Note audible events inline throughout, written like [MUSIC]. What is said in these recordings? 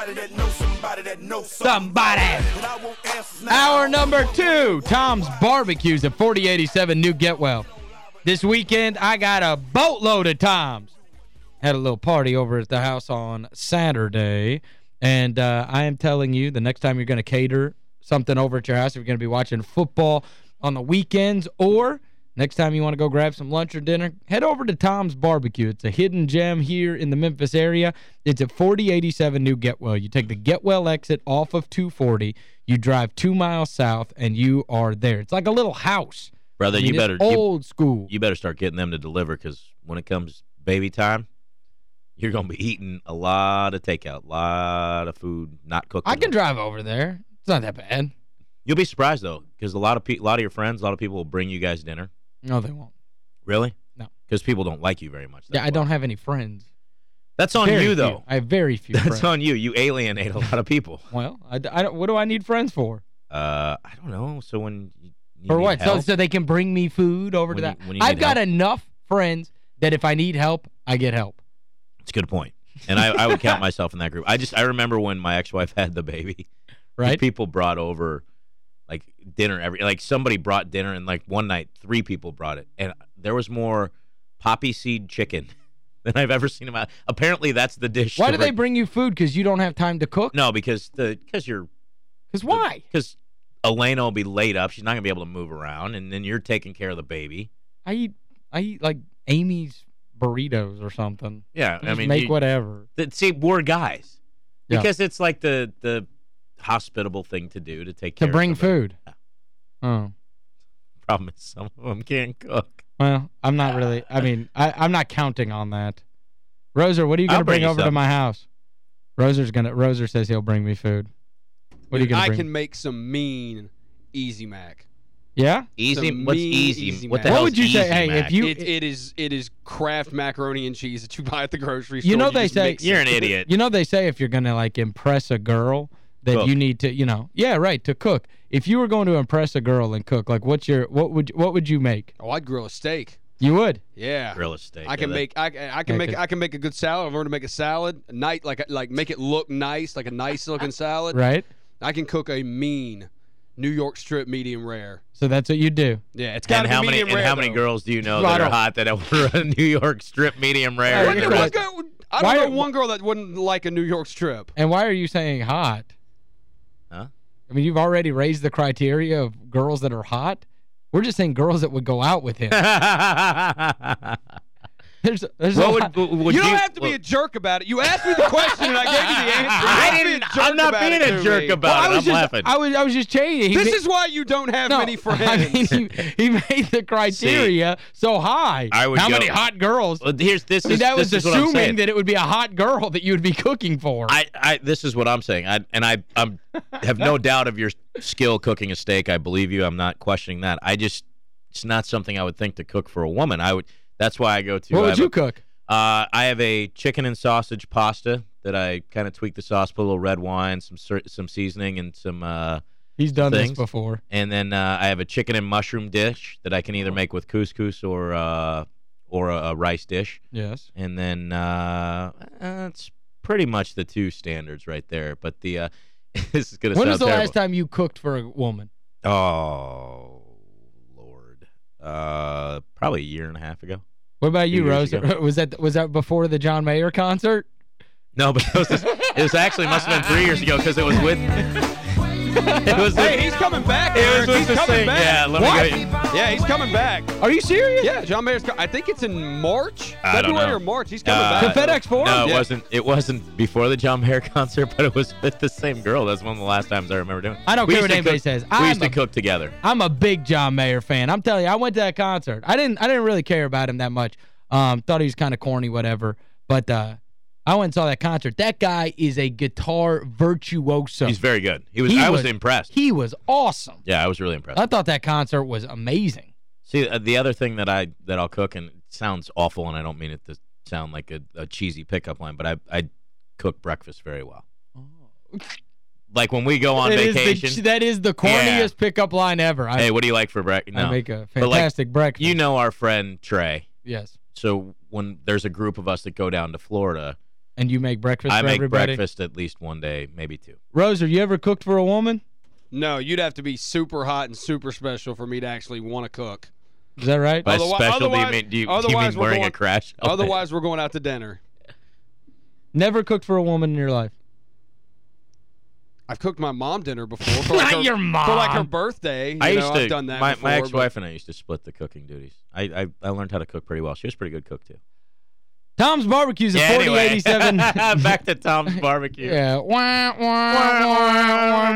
somebody that knows somebody that knows somebody. Hour number two, Tom's Barbecues at 4087 New Getwell. This weekend, I got a boatload of Tom's. Had a little party over at the house on Saturday. And uh, I am telling you, the next time you're going to cater something over at your house, if you're going to be watching football on the weekends or next time you want to go grab some lunch or dinner, head over to Tom's Barbecue. It's a hidden gem here in the Memphis area. It's at 4087 New Getwell. You take the Getwell exit off of 240. You drive two miles south, and you are there. It's like a little house. Brother, I mean, you better old you, school. You better start getting them to deliver because when it comes baby time, you're going to be eating a lot of takeout, a lot of food, not cooked. I can drive over there. It's not that bad. You'll be surprised, though, because a lot of a lot of your friends, a lot of people will bring you guys dinner. No, they won't. Really? No. Because people don't like you very much. Yeah, I don't have any friends. That's on very you, few. though. I have very few friends. That's friends. on you. You alienate a lot of people. [LAUGHS] Well, I, I don't, what do I need friends for? Uh, I don't know. So when you, you For what? So, help- so they can bring me food over to When you- that? you I've got help. enough friends that if I need help, I get help. It's a good point. And I, I would count [LAUGHS] myself in that group. I just I remember when my ex-wife [LAUGHS] had the baby. Right? People brought over like dinner every like somebody brought dinner and like one night three people brought it and there was more poppy seed chicken [LAUGHS] than I've ever seen about. Apparently that's the dish. Why to do they bring- you food? Because you don't have time to cook? No, because the because you're Because why? because Elena will be laid up. She's not gonna be able to move around, and then you're taking care of the baby. I eat I eat like Amy's burritos or something. Yeah, I mean, make you- whatever. see, we're guys Yeah. because it's like the the hospitable thing to do to take To care of bring somebody. food. Oh. Problem is, some of them can't cook. Well, I'm not really I [LAUGHS] mean, I I'm not counting on that. Roser, what are you going to bring bring over to my house? Roser's going to Roser says he'll bring me food. What are you going to I bring? can make some mean Easy Mac. yeah? Easy. Some What's mean easy? Easy What the Mac. hell What would you is say? Easy Hey, Mac? if you it, it is it is Kraft macaroni and cheese that you buy at the grocery store. You know they say- You're an idiot. You know they say if you're going to like impress a girl that Cook. you need to, you know. Yeah, right, to cook. If you were going to impress a girl and cook, like what's your what would what would you make? Oh, I'd grill a steak. You would. Yeah. grill a steak. I can yeah, make I, I can Yeah, make 'cause- I can make a good salad. I've learned to make a salad, a night like like make it look nice, like a nice looking salad. Right? I can cook a mean New York strip medium rare. So that's what you do. Yeah, it's that- got And to how be many medium and rare. how many girls do you know Well, that are don't- hot that order [LAUGHS] a New York strip medium rare? Hey, What- you know what what? girl- I don't Why- know one girl that wouldn't like a New York strip. And why are you saying hot? Huh? I mean, you've already raised the criteria of girls that are hot. We're just saying girls that would go out with him. [LAUGHS] There's there's what would, would you you don't have to be a jerk about it. You asked me the question and I gave you the [LAUGHS] answer. You I have to be a didn't- jerk I'm not being a jerk me. about Well, I it. was I'm just laughing. I was I was just changing. He This ma- is why you don't have no, many friends. [LAUGHS] I mean, he, he made the criteria so high. I would How go- many hot girls? Well, here's this I mean, is that was is assuming that it would be a hot girl that you would be cooking for. I, I this is what I'm saying. I and I I'm have no [LAUGHS] doubt of your skill cooking a steak. I believe you. I'm not questioning that. I just it's not something I would think to cook for a woman. I would that's why I go to what I would you a- cook? Uh, I have a chicken and sausage pasta that I kind of tweak the sauce, put a little red wine, some some seasoning, and some. Uh, He's done things. this before. and then uh, I have a chicken and mushroom dish that I can either make with couscous or uh, or a, a rice dish. Yes. And then uh, that's pretty much the two standards right there. But the uh, [LAUGHS] this is gonna When was the terrible. last time you cooked for a woman? Oh Lord, uh, probably a year and a half ago. What about you, Two Rose? ago. [LAUGHS] Was that was that before the John Mayer concert? No, but it was, just, it was actually must have been three years ago because it was with. [LAUGHS] it was. hey, the- he's coming back. Eric. He's coming same- back. Yeah, let What? me go. Yeah, he's coming back. Are you serious? Yeah, John Mayer's. Co- I think it's in March, I don't February know. or March. He's coming Uh, back. The FedEx Forum? No, it Yeah. wasn't. It wasn't before the John Mayer [LAUGHS] concert, but it was with the same girl. That's one of the last times I remember doing. it. I don't We care what to anybody cook- says. We I'm used to a- cook together. I'm a big John Mayer fan. I'm telling you, I went to that concert. I didn't I didn't really care about him that much. Um, thought he was kind of corny, whatever. But uh, I went and saw that concert. That guy is a guitar virtuoso. He's very good. He was. He I was, was- impressed. he was awesome. yeah, I was really impressed. I thought that concert was amazing. See, uh, the other thing that I that I'll cook, and it sounds awful, and I don't mean it to sound like a, a cheesy pickup line, but I I cook breakfast very well. [LAUGHS] Like when we go on is vacation. the, that is the corniest pickup line ever. I, hey, what do you like for breakfast? No, I make a But, like, fantastic breakfast. you know our friend Trey. yes. So when there's a group of us that go down to Florida, And you make breakfast I for make everybody? breakfast at least one day, maybe two. Rose, have you ever cooked for a woman? No, you'd have to be super hot and super special for me to actually want to cook. Is that right? By Otherwi- special, do you otherwise- mean, do you, do you otherwise mean we're wearing a crash? [LAUGHS] Otherwise, we're going out to dinner. Never cooked for a woman in your life. I've cooked my mom dinner before. For [LAUGHS] like Not her, your For like her birthday. You I used know, to. I've done that my, before. my ex-wife and I used to split the cooking duties. I, I I learned how to cook pretty well. She was a pretty good cook too. Tom's Barbecue's at Yeah, anyway. 4087. [LAUGHS] Back to Tom's barbecue. Yeah. Wah, wah,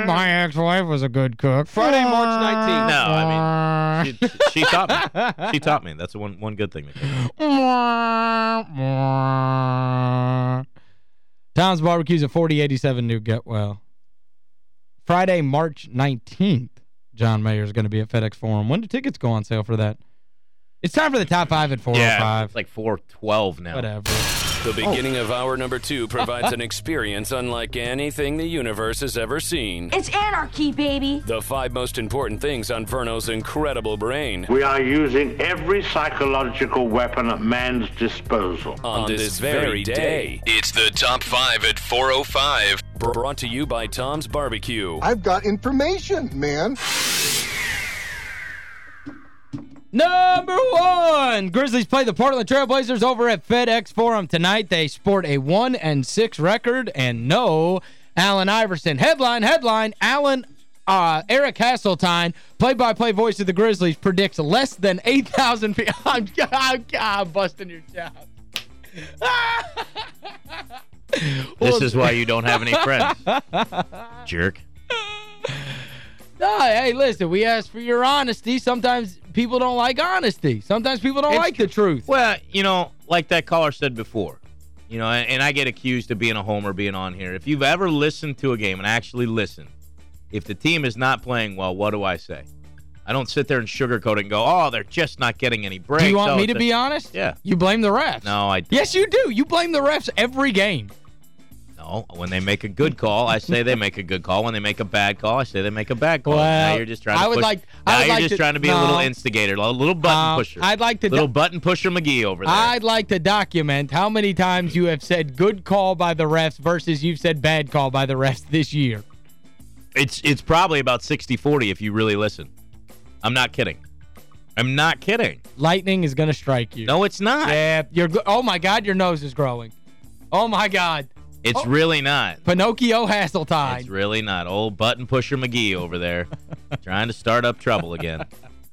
wah. My ex-wife was a good cook. Friday, March 19th. No, I mean, she, she taught me. [LAUGHS] She taught me. That's one one good thing. Tom's Barbecue's at 4087 New Getwell. Friday, March 19th, John Mayer is going to be at FedEx Forum. When do tickets go on sale for that? It's time for the top five at 405. Yeah, it's like 412 now. Whatever. The beginning of hour number two provides an experience unlike anything the universe has ever seen. It's anarchy, baby. The five most important things on Verno's incredible brain We are using every psychological weapon at man's disposal. on, this, very day. It's the top five at 405. Brought to you by Tom's Barbecue. I've got information, man. Number one, Grizzlies play the Portland Trailblazers over at FedEx Forum tonight. They sport a 1 and 6 record and no Allen Iverson. Headline, headline, Allen uh, Eric Hasseltine, play-by-play voice of the Grizzlies, predicts less than 8,000 [LAUGHS] people. I'm, I'm, I'm busting your chops. [LAUGHS] This is why you don't have any friends. [LAUGHS] Jerk. No, hey, listen, we ask for your honesty. Sometimes people don't like honesty. Sometimes people don't It's like the truth. Well, you know, like that caller said before, you know, and, and I get accused of being a homer being on here. If you've ever listened to a game and actually listened, if the team is not playing well, what do I say? I don't sit there and sugarcoat it and go, oh, they're just not getting any breaks. Do you want Oh, me to be honest? Yeah. You blame the refs. No, I do Yes, you do. You blame the refs every game. No. When they make a good [LAUGHS] call, I say they make a good call. When they make a bad call, I say they make a bad call. Well, now you're just trying to I would push, like- I now would you're like just to- trying to be a little instigator, a little button Um, pusher. I'd like to little button pusher McGee over there. I'd like to document how many times you have said good call by the refs versus you've said bad call by the refs this year. It's it's probably about 60-40 if you really listen. I'm not kidding. I'm not kidding. Lightning is going to strike you. No, it's not. Yeah, you're Oh my god, your nose is growing. Oh my god. It's Oh. really not. Pinocchio Hasseltine. It's really not. Old button pusher McGee over there [LAUGHS] trying to start up trouble again. [LAUGHS]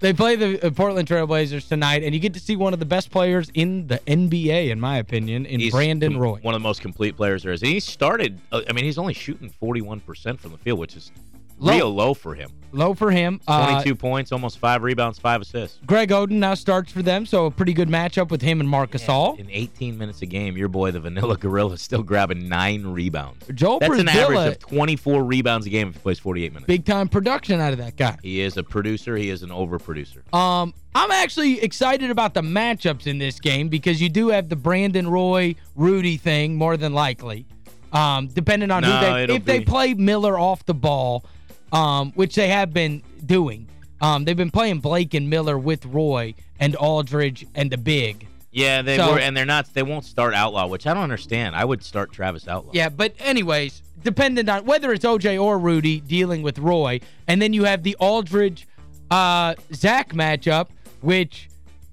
they play the uh, Portland Trailblazers tonight and you get to see one of the best players in the NBA in my opinion in He's Brandon Roy. One of the most complete players there is. And he started, uh, I mean, he's only shooting 41% from the field, which is Low. real low for him. Low for him. Uh, 22 points, almost five rebounds, five assists. Greg Oden now starts for them, so a pretty good matchup with him and Marc Gasol. In 18 minutes a game, your boy, the Vanilla Gorilla, is still grabbing nine rebounds. Joel That's an average of 24 rebounds a game if he plays 48 minutes. big time production out of that guy. He is a producer. He is an overproducer. Um, I'm actually excited about the matchups in this game because you do have the Brandon Roy Rudy thing more than likely. Um, depending on No, who they if they play Miller off the ball, um, which they have been doing. Um, they've been playing Blake and Miller with Roy and Aldridge and the big. Yeah, they So- were, and they're not. They won't start Outlaw, which I don't understand. I would start Travis Outlaw. Yeah, but anyways, dependent on whether it's OJ or Rudy dealing with Roy, and then you have the Aldridge uh, Zach matchup, which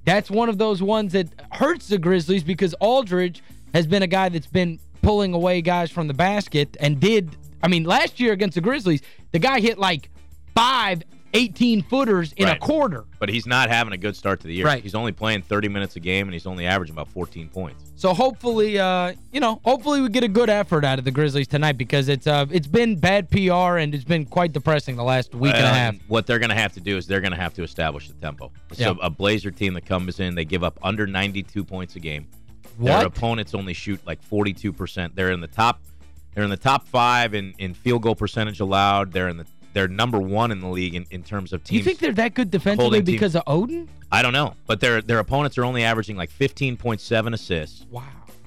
that's one of those ones that hurts the Grizzlies because Aldridge has been a guy that's been pulling away guys from the basket and did, I mean, last year against the Grizzlies, the guy hit like five 18-footers in a quarter. but he's not having a good start to the year. Right. He's only playing 30 minutes a game, and he's only averaging about 14 points. So hopefully, uh, you know, hopefully we get a good effort out of the Grizzlies tonight because it's uh it's been bad PR and it's been quite depressing the last week and a half. What they're going to have to do is they're going to have to establish the tempo. So Yeah. a Blazer team that comes in, they give up under 92 points a game. What? Their opponents only shoot like 42%. They're in the top they're in the top 5 in in field goal percentage allowed. They're in the they're number 1 in the league in, in terms of Do you think they're that good defensively because of Oden? I don't know, but their their opponents are only averaging like 15.7 assists. Wow.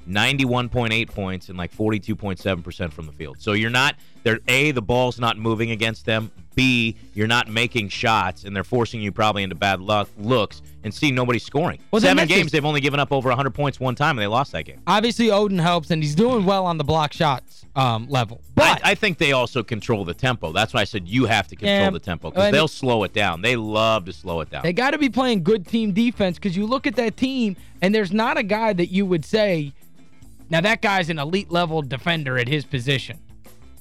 91.8 points and like 42.7% from the field. So you're not they're A the ball's not moving against them. B, you're not making shots, and they're forcing you probably into bad luck looks, and C, nobody's scoring. Well, Seven games, they've only given up over 100 points one time, and they lost that game. Obviously, Oden helps, and he's doing well on the block shots um, level. But I, I think they also control the tempo. That's why I said you have to control Yeah, the tempo because they'll slow it down. They love to slow it down. They got to be playing good team defense because you look at that team, and there's not a guy that you would say, now that guy's an elite-level defender at his position.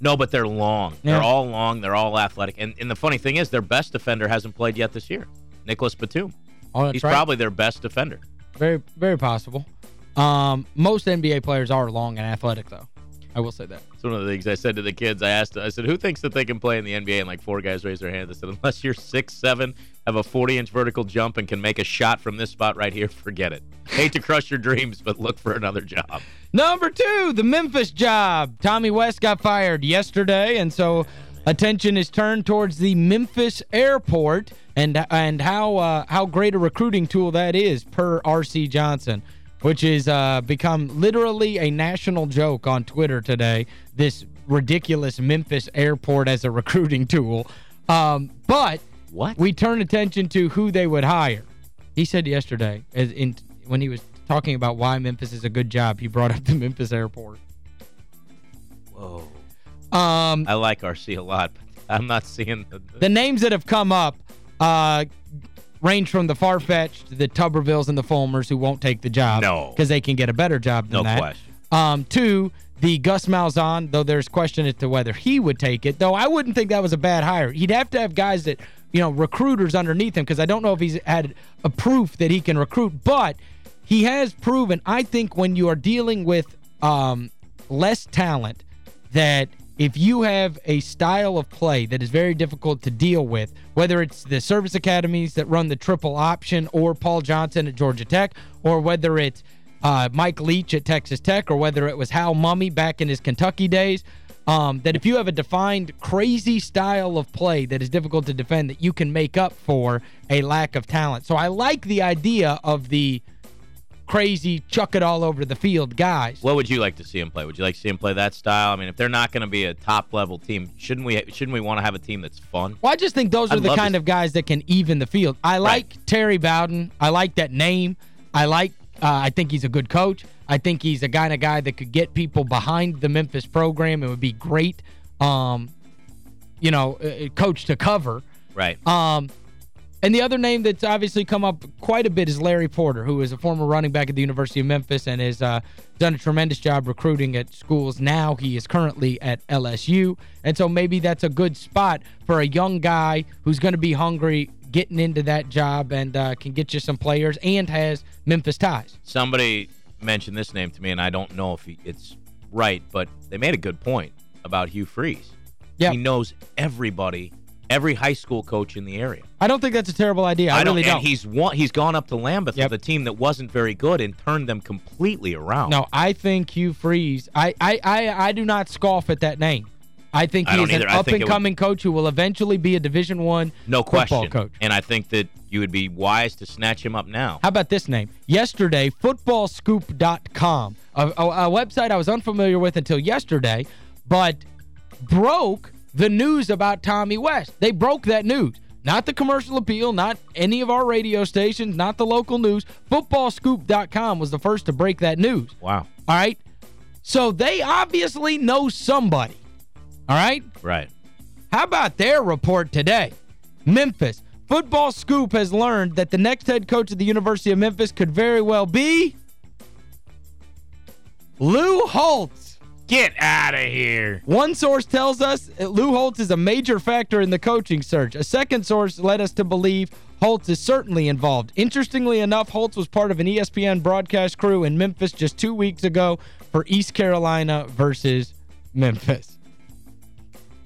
No, but they're long. Yeah. They're all long. They're all athletic. And, and the funny thing is, their best defender hasn't played yet this year. Nicolas Batum. Oh, He's right. probably their best defender. Very, very possible. Um, most NBA players are long and athletic, though. I will say that. It's one of the things I said to the kids. I asked, I said, who thinks that they can play in the NBA? And like four guys raised their hands. I said, unless you're six seven, have a 40-inch vertical jump, and can make a shot from this spot right here, forget it. Hate to crush your dreams, but look for another job. Number two, the Memphis job. Tommy West got fired yesterday, and so attention is turned towards the Memphis airport and and how uh, how great a recruiting tool that is per R.C. Johnson, which has uh, become literally a national joke on Twitter today, this ridiculous Memphis airport as a recruiting tool. Um, but What? we turn attention to who they would hire. He said yesterday, as in when he was talking about why Memphis is a good job, he brought up the Memphis airport. Whoa. Um, I like RC a lot, but I'm not seeing the, the names that have come up uh, range from the far-fetched, the Tubervilles and the Fulmers who won't take the job. No. Because they can get a better job than No that. question. Um, two, the Gus Malzahn, though there's question as to whether he would take it, though I wouldn't think that was a bad hire. He'd have to have guys that, you know, recruiters underneath him because I don't know if he's had a proof that he can recruit, but he has proven, I think, when you are dealing with um, less talent, that if you have a style of play that is very difficult to deal with, whether it's the service academies that run the triple option or Paul Johnson at Georgia Tech, or whether it's uh, Mike Leach at Texas Tech, or whether it was Hal Mumme back in his Kentucky days, um, that if you have a defined crazy style of play that is difficult to defend, that you can make up for a lack of talent. So I like the idea of the crazy, chuck it all over the field guys. What would you like to see him play? Would you like to see him play that style? I mean, if they're not going to be a top-level team, shouldn't we shouldn't we want to have a team that's fun? Well, I just think those are I'd the kind of guys that can even the field. I like Terry Bowden. I like that name. I like uh, I think he's a good coach. I think he's a kind of guy that could get people behind the Memphis program. It would be great um you know, uh, coach to cover. Right. Um, and the other name that's obviously come up quite a bit is Larry Porter, who is a former running back at the University of Memphis and has uh, done a tremendous job recruiting at schools. Now he is currently at LSU. And so maybe that's a good spot for a young guy who's going to be hungry getting into that job and uh, can get you some players and has Memphis ties. Somebody mentioned this name to me, and I don't know if he, it's right, but they made a good point about Hugh Freeze. Yeah. He knows everybody, every high school coach in the area. I don't think that's a terrible idea. I, don't, really don't. And he's won, he's gone up to Lambuth Yep. with a team that wasn't very good and turned them completely around. No, I think Hugh Freeze, I, I, I, I do not scoff at that name. I think I he don't is an either. I would- up-and-coming coach who will eventually be a Division One no football question. coach. And I think that you would be wise to snatch him up now. How about this name? Yesterday, footballscoop.com, a, a, a website I was unfamiliar with until yesterday, but broke the news about Tommy West. They broke that news. Not the commercial appeal, not any of our radio stations, not the local news. Footballscoop.com was the first to break that news. Wow. All right? So they obviously know somebody. All right? Right. How about their report today? Memphis. Football Scoop has learned that the next head coach of the University of Memphis could very well be Lou Holtz. Get out of here. One source tells us Lou Holtz is a major factor in the coaching search. A second source led us to believe Holtz is certainly involved. Interestingly enough, Holtz was part of an E ESPN broadcast crew in Memphis just two weeks ago for East Carolina versus Memphis.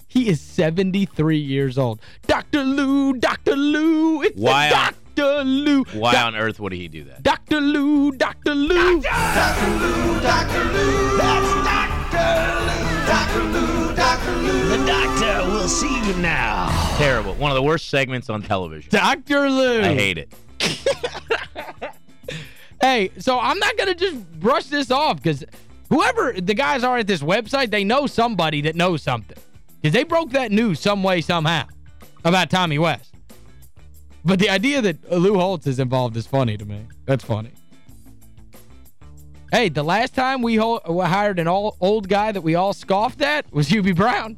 He is 73 years old. Dr. Lou, Dr. Lou, it's Why the Dr. Lou. Why Doc- on earth would he do that? Dr. Lou, Dr. Lou. The you now. Terrible. One of the worst segments on television. Dr. Lou. I hate it. [LAUGHS] Hey, so I'm not going to just brush this off because whoever the guys are at this website, they know somebody that knows something. Because they broke that news some way, somehow. about Tommy West. But the idea that Lou Holtz is involved is funny to me. That's funny. Hey, the last time we hired an all, old guy that we all scoffed at was Hubie Brown.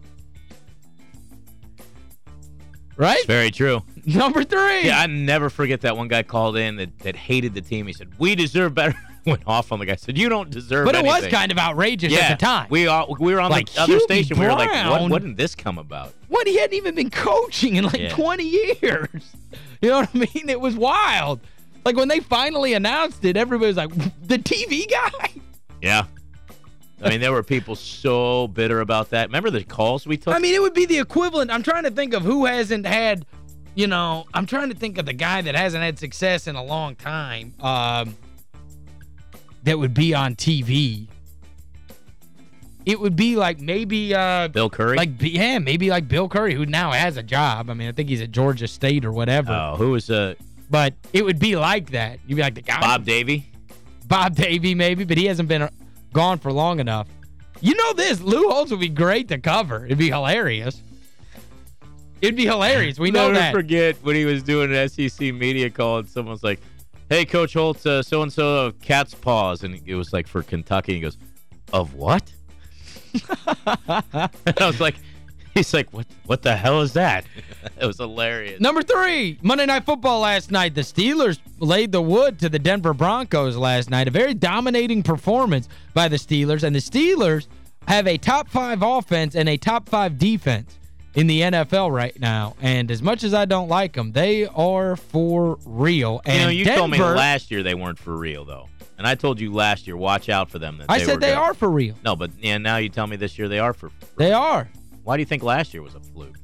Right? It's very true. Number three. Yeah, I never forget that one guy called in that, that hated the team. He said, we deserve better. [LAUGHS] Went off on the guy. Said, you don't deserve But it anything. was kind of outrageous yeah, at the time. We, are, we were on Like, the other Hubie station. We were like, what, what did this come about? What? He hadn't even been coaching in like Yeah. 20 years. [LAUGHS] You know what I mean? It was wild. Like when they finally announced it, everybody was like, the TV guy? Yeah. I mean, there were people so bitter about that. Remember the calls we took? I mean, it would be the equivalent. I'm trying to think of who hasn't had, you know, I'm trying to think of the guy that hasn't had success in a long time um, that would be on TV. It would be like maybe uh, Bill Curry? like yeah, maybe like Bill Curry who now has a job. I mean, I think he's at Georgia State or whatever. oh, who was uh, But it would be like that. You'd be like the guy Bob Davie? Bob Davie maybe, but he hasn't been gone for long enough. You know this, Lou Holtz would be great to cover. It'd be hilarious. It'd be hilarious. We [LAUGHS] know Never that. forget when he was doing an SEC media call and someone's like, hey, Coach Holtz, uh, so-and-so of Cats' Pause. And it was like for Kentucky. He goes, of what? [LAUGHS] I was like, [LAUGHS] he's like, what What the hell is that? [LAUGHS] it was hilarious. Number three, Monday Night Football last night. The Steelers laid the wood to the Denver Broncos last night. A very dominating performance by the Steelers. And the Steelers have a top five offense and a top five defense in the NFL right now. And as much as I don't like them, they are for real. And you know, you told me last year they weren't for real, though. And I told you last year, watch out for them. That I they said were they good. are for real. No, but yeah, now you tell me this year they are for, for They are. Why do you think last year was a fluke?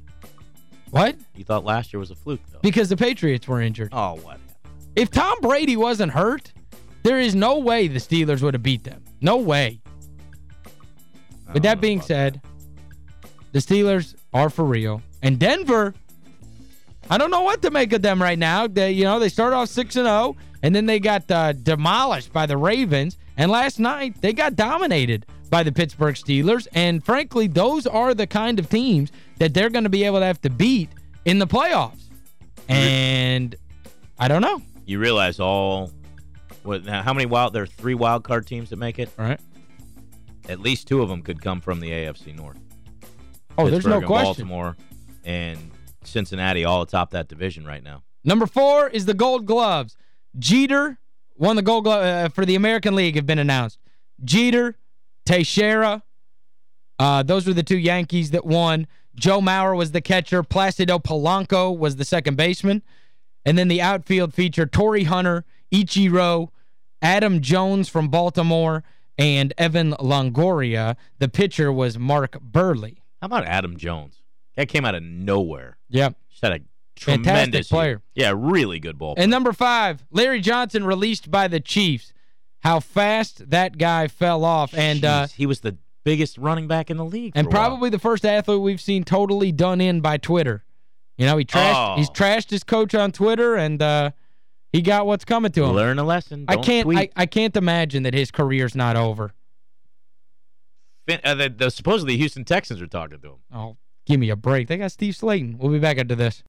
What? You thought last year was a fluke, though. Because the Patriots were injured. oh, what? If Tom Brady wasn't hurt, there is no way the Steelers would have beat them. No way. With that being said, the Steelers are for real. And Denver, I don't know what to make of them right now. They, you know, they started off 6-0, and then they got uh, demolished by the Ravens. And last night, they got dominated by the Pittsburgh Steelers. And frankly, those are the kind of teams that they're going to be able to have to beat in the playoffs. And I don't know. You realize all what now how many wild there are three wild card teams that make it? All right. At least two of them could come from the AFC North. Oh, there's no and question. Baltimore and Cincinnati all atop that division right now. Number four is the Gold Gloves. Jeter won the Gold Glove uh, for the American League have been announced. Jeter, Teixeira, uh, those were the two Yankees that won. Joe Mauer was the catcher. Placido Polanco was the second baseman. And then the outfield featured Torii Hunter, Ichiro, Adam Jones from Baltimore, and Evan Longoria. The pitcher was Mark Buehrle. How about Adam Jones? That came out of nowhere. Yep. Just had a Fantastic tremendous player. year. Yeah, really good ball. And number five, Larry Johnson released by the Chiefs. How fast that guy fell off. And uh, he was the biggest running back in the league. and for a while. probably the first athlete we've seen totally done in by Twitter. You know, he trashed Oh. he's trashed his coach on Twitter and uh, he got what's coming to him. learn a lesson. I Don't can't I. I can't imagine that his career's not over. Uh, the, the, supposedly Houston Texans are talking to him. Oh, give me a break. They got Steve Slaton. We'll be back after this.